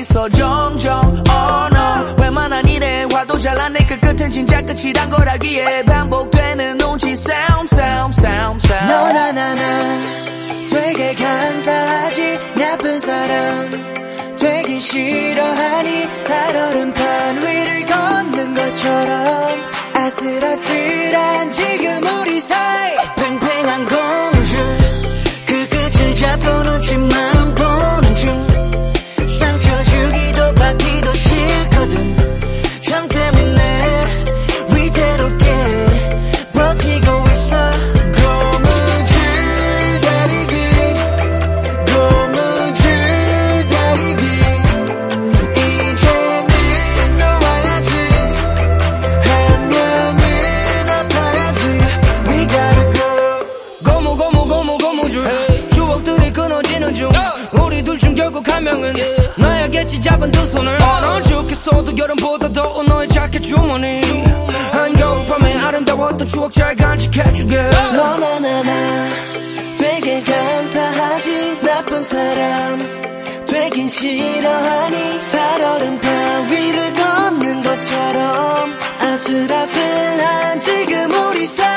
있어. 정정 oh no 웬만한 일에 화도 잘나내. 그 끝은 진짜 끝이란 걸 알기에 반복되는 눈치. 싸움 싸움 싸움 싸움 너나 나나 되게 간사하지. 나쁜 사람 되긴 싫어하니 살얼음판 위를 걷는 것처럼. 아슬아슬한 지금 우리 사이. 팽팽한 공주. 그 끝을 잡고 눈치 우리 둘 중 결국 한 명은 나야겠지 잡은 두 손을 넌 죽겠어도 여름보다 더운 너의 자켓 주머니. 한겨울밤에 아름다웠던 추억 잘 간직해주게. 너나나나 되게 간사하지. 나쁜 사람 되긴 싫어하니 살얼음 바위를 걷는 것처럼 아슬아슬한 지금 우리 사이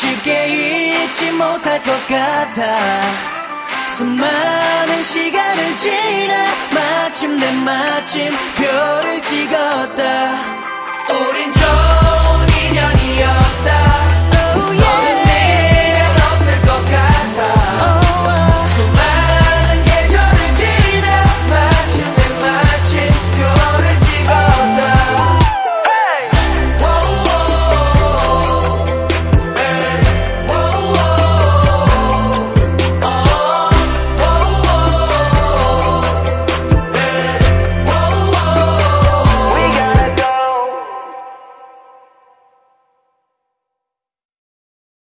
쉽게 잊지 못할 것 같아. 수많은 시간을 지나 마침내 마침 별을 찍었다. 우린 좀